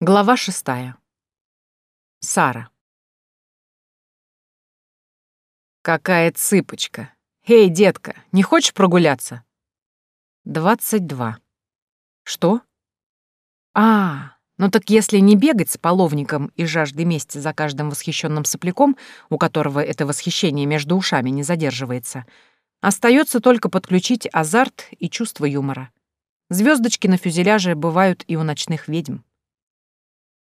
Глава шестая. Сара. Какая цыпочка. Эй, детка, не хочешь прогуляться? Двадцать два. Что? А, ну так если не бегать с половником и жаждой мести за каждым восхищенным сопляком, у которого это восхищение между ушами не задерживается, остается только подключить азарт и чувство юмора. Звездочки на фюзеляже бывают и у ночных ведьм.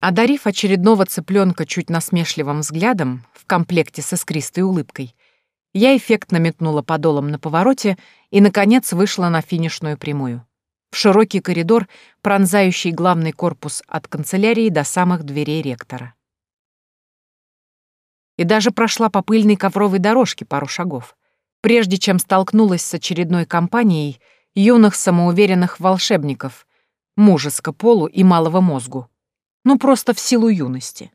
Одарив очередного цыпленка чуть насмешливым взглядом в комплекте с искристой улыбкой, я эффектно метнула подолом на повороте и, наконец, вышла на финишную прямую. В широкий коридор, пронзающий главный корпус от канцелярии до самых дверей ректора. И даже прошла по пыльной ковровой дорожке пару шагов, прежде чем столкнулась с очередной компанией юных самоуверенных волшебников, мужеско полу и малого мозгу, ну, просто в силу юности.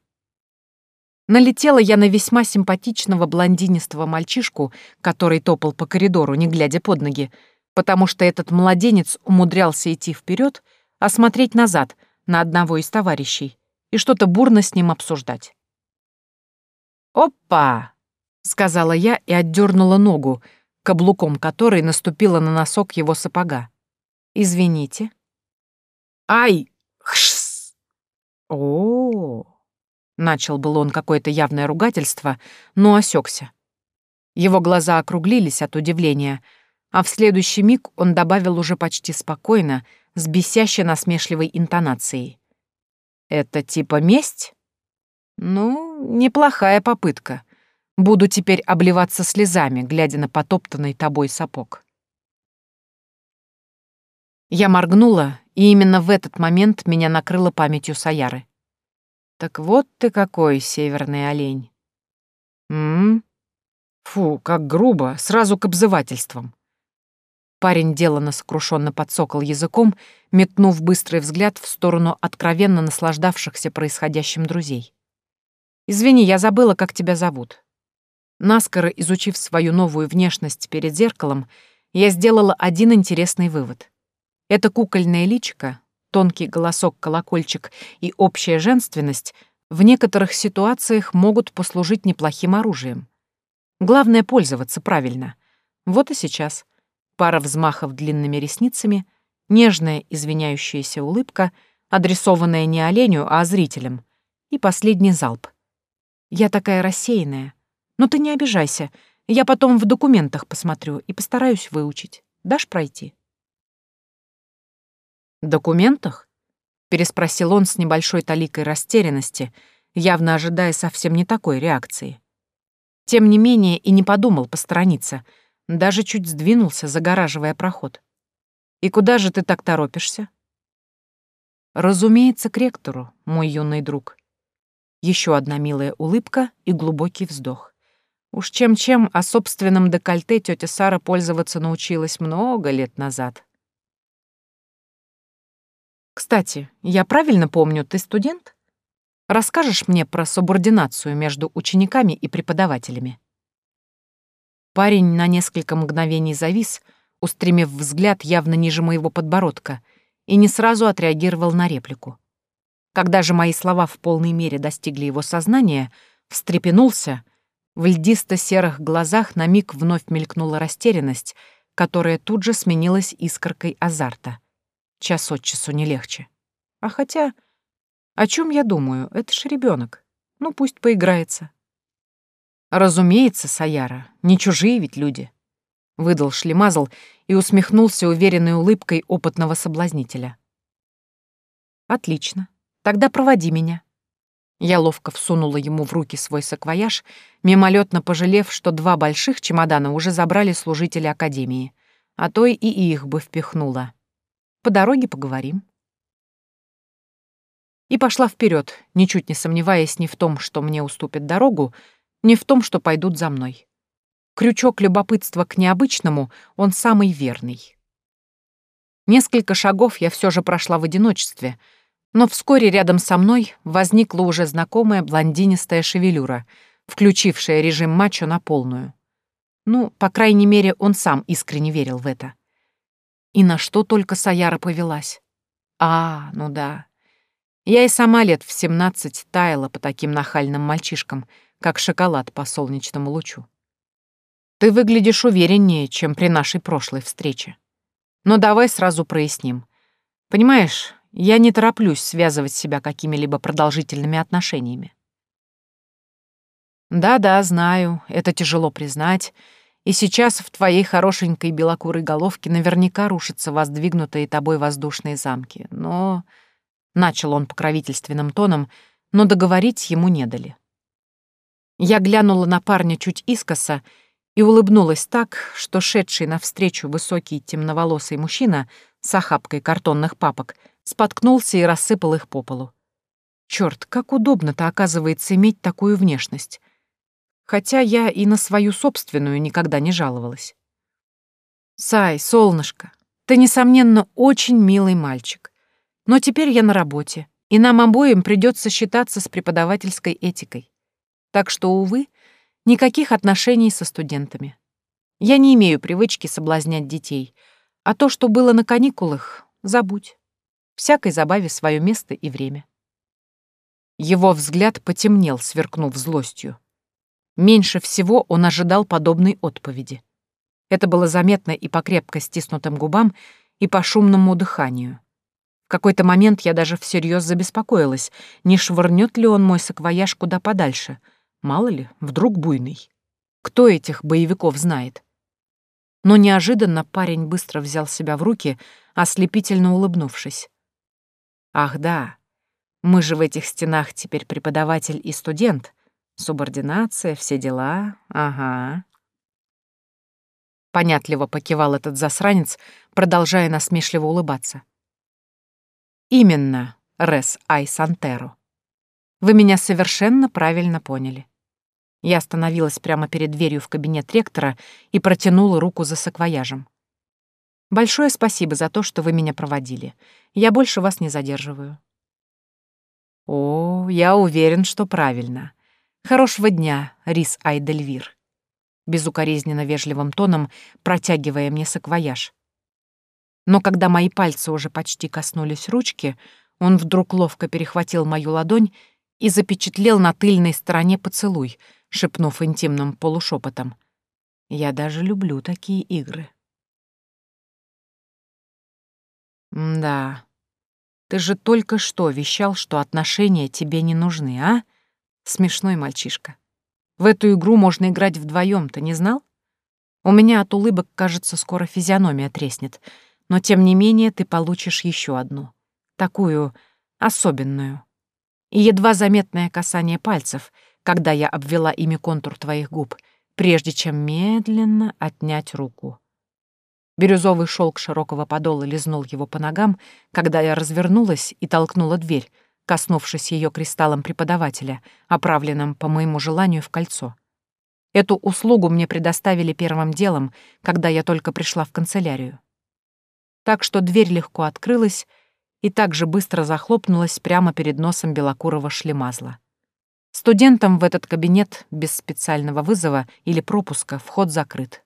Налетела я на весьма симпатичного блондинистого мальчишку, который топал по коридору, не глядя под ноги, потому что этот младенец умудрялся идти вперед, а смотреть назад на одного из товарищей и что-то бурно с ним обсуждать. «Опа!» — сказала я и отдернула ногу, каблуком которой наступила на носок его сапога. «Извините». «Ай! Хш!» О, начал был он какое-то явное ругательство, но осекся. Его глаза округлились от удивления, а в следующий миг он добавил уже почти спокойно, с бесяще насмешливой интонацией. «Это типа месть? Ну, неплохая попытка. Буду теперь обливаться слезами, глядя на потоптанный тобой сапог». Я моргнула, и именно в этот момент меня накрыло памятью Саяры. «Так вот ты какой, северный олень!» «М? Фу, как грубо, сразу к обзывательствам!» Парень деланно сокрушенно подсокал языком, метнув быстрый взгляд в сторону откровенно наслаждавшихся происходящим друзей. «Извини, я забыла, как тебя зовут». Наскоро изучив свою новую внешность перед зеркалом, я сделала один интересный вывод. Это кукольное личико, тонкий голосок-колокольчик и общая женственность в некоторых ситуациях могут послужить неплохим оружием. Главное — пользоваться правильно. Вот и сейчас. Пара взмахов длинными ресницами, нежная извиняющаяся улыбка, адресованная не оленю, а зрителям, и последний залп. Я такая рассеянная. Но ты не обижайся, я потом в документах посмотрю и постараюсь выучить. Дашь пройти? «Документах?» — переспросил он с небольшой таликой растерянности, явно ожидая совсем не такой реакции. Тем не менее и не подумал посторониться, даже чуть сдвинулся, загораживая проход. «И куда же ты так торопишься?» «Разумеется, к ректору, мой юный друг». Еще одна милая улыбка и глубокий вздох. Уж чем-чем, а собственным декольте тетя Сара пользоваться научилась много лет назад. Кстати, я правильно помню, ты студент? Расскажешь мне про субординацию между учениками и преподавателями?» Парень на несколько мгновений завис, устремив взгляд явно ниже моего подбородка, и не сразу отреагировал на реплику. Когда же мои слова в полной мере достигли его сознания, встрепенулся, в льдисто-серых глазах на миг вновь мелькнула растерянность, которая тут же сменилась искоркой азарта — Час от часу не легче. А хотя, о чем я думаю, это ж ребенок. Ну, пусть поиграется. Разумеется, Саяра, не чужие ведь люди. Выдал шлемазл и усмехнулся уверенной улыбкой опытного соблазнителя. Отлично. Тогда проводи меня. Я ловко всунула ему в руки свой саквояж, мимолетно пожалев, что два больших чемодана уже забрали служители Академии, а то и их бы впихнула. По дороге поговорим. И пошла вперед, ничуть не сомневаясь ни в том, что мне уступят дорогу, ни в том, что пойдут за мной. Крючок любопытства к необычному, он самый верный. Несколько шагов я все же прошла в одиночестве, но вскоре рядом со мной возникла уже знакомая блондинистая шевелюра, включившая режим мачо на полную. Ну, по крайней мере, он сам искренне верил в это. И на что только Саяра повелась. А, ну да. Я и сама лет в семнадцать таяла по таким нахальным мальчишкам, как шоколад по солнечному лучу. Ты выглядишь увереннее, чем при нашей прошлой встрече. Но давай сразу проясним. Понимаешь, я не тороплюсь связывать себя какими-либо продолжительными отношениями. Да-да, знаю, это тяжело признать, и сейчас в твоей хорошенькой белокурой головке наверняка рушатся воздвигнутые тобой воздушные замки, но... Начал он покровительственным тоном, но договорить ему не дали. Я глянула на парня чуть искоса и улыбнулась так, что шедший навстречу высокий темноволосый мужчина с охапкой картонных папок споткнулся и рассыпал их по полу. Черт, как удобно-то, оказывается, иметь такую внешность. Хотя я и на свою собственную никогда не жаловалась. «Сай, солнышко, ты, несомненно, очень милый мальчик. Но теперь я на работе, и нам обоим придется считаться с преподавательской этикой. Так что, увы, никаких отношений со студентами. Я не имею привычки соблазнять детей, а то, что было на каникулах, забудь. Всякой забаве свое место и время. Его взгляд потемнел, сверкнув злостью. Меньше всего он ожидал подобной отповеди. Это было заметно и по крепко стиснутым губам, и по шумному дыханию. В какой-то момент я даже всерьез забеспокоилась, не швырнет ли он мой саквояж куда подальше. Мало ли, вдруг буйный. Кто этих боевиков знает? Но неожиданно парень быстро взял себя в руки, ослепительно улыбнувшись. «Ах да, мы же в этих стенах теперь преподаватель и студент. Субординация, все дела, ага». Понятливо покивал этот засранец, продолжая насмешливо улыбаться. Именно, Рес Ай Сантеро. Вы меня совершенно правильно поняли. Я остановилась прямо перед дверью в кабинет ректора и протянула руку за саквояжем. Большое спасибо за то, что вы меня проводили. Я больше вас не задерживаю. О, я уверен, что правильно. Хорошего дня, Рис Айдельвир. Безукоризненно вежливым тоном протягивая мне саквояж но когда мои пальцы уже почти коснулись ручки, он вдруг ловко перехватил мою ладонь и запечатлел на тыльной стороне поцелуй, шепнув интимным полушепотом. «Я даже люблю такие игры». «Да, ты же только что вещал, что отношения тебе не нужны, а? Смешной мальчишка. В эту игру можно играть вдвоем, ты не знал? У меня от улыбок, кажется, скоро физиономия треснет» но тем не менее ты получишь еще одну. Такую особенную. И едва заметное касание пальцев, когда я обвела ими контур твоих губ, прежде чем медленно отнять руку. Бирюзовый шелк широкого подола лизнул его по ногам, когда я развернулась и толкнула дверь, коснувшись ее кристаллом преподавателя, оправленным по моему желанию в кольцо. Эту услугу мне предоставили первым делом, когда я только пришла в канцелярию так что дверь легко открылась и так же быстро захлопнулась прямо перед носом белокурого шлемазла. Студентам в этот кабинет без специального вызова или пропуска вход закрыт.